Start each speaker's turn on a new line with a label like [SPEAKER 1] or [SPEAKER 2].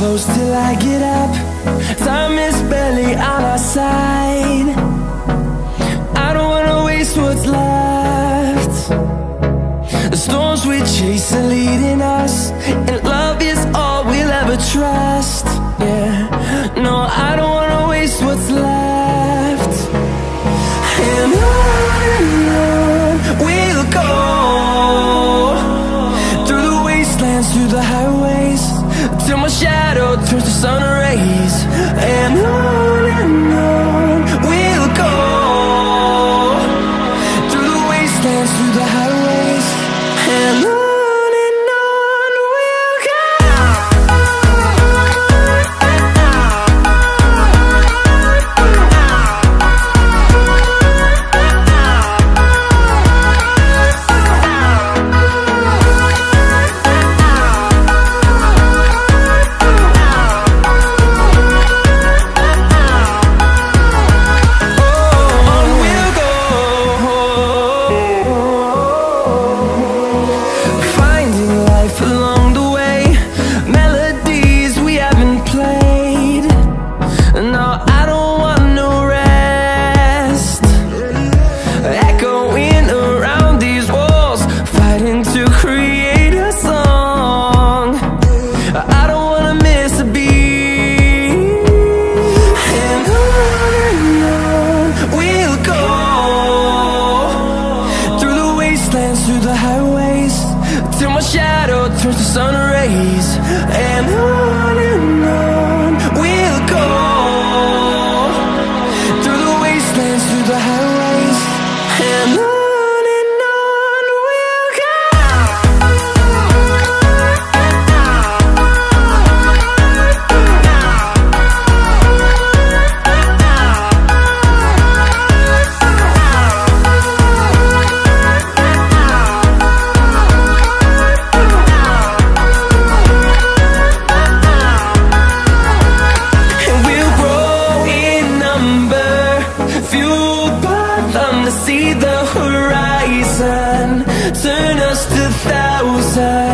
[SPEAKER 1] close till I get up. Time is barely on our side. I don't wanna waste what's left. The storms we chase are leading us And love is all we'll ever trust. Yeah, no, I don't wanna waste what's left. And on we'll go Through the wastelands, through the highways Till my shadow turns to sun rays And on to sun rays And on number Fueled by them to see the horizon Turn us to thousands